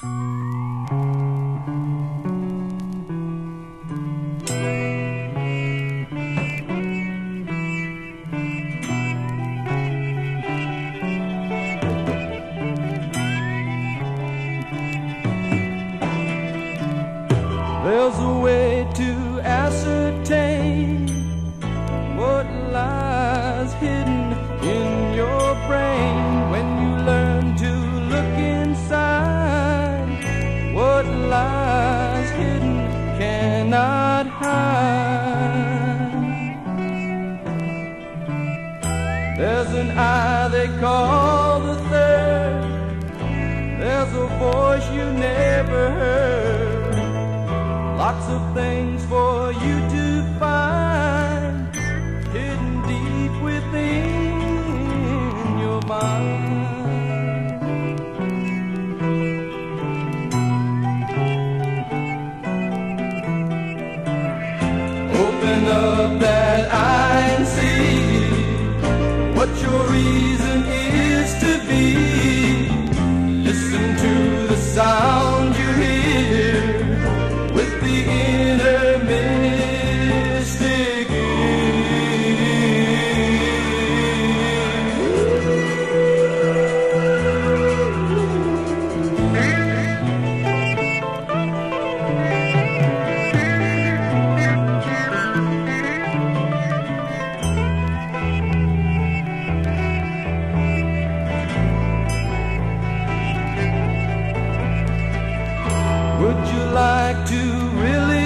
There's a way to ascertain There's an eye they call the third. There's a voice you never heard. Lots of things for you to find. Would you like to really?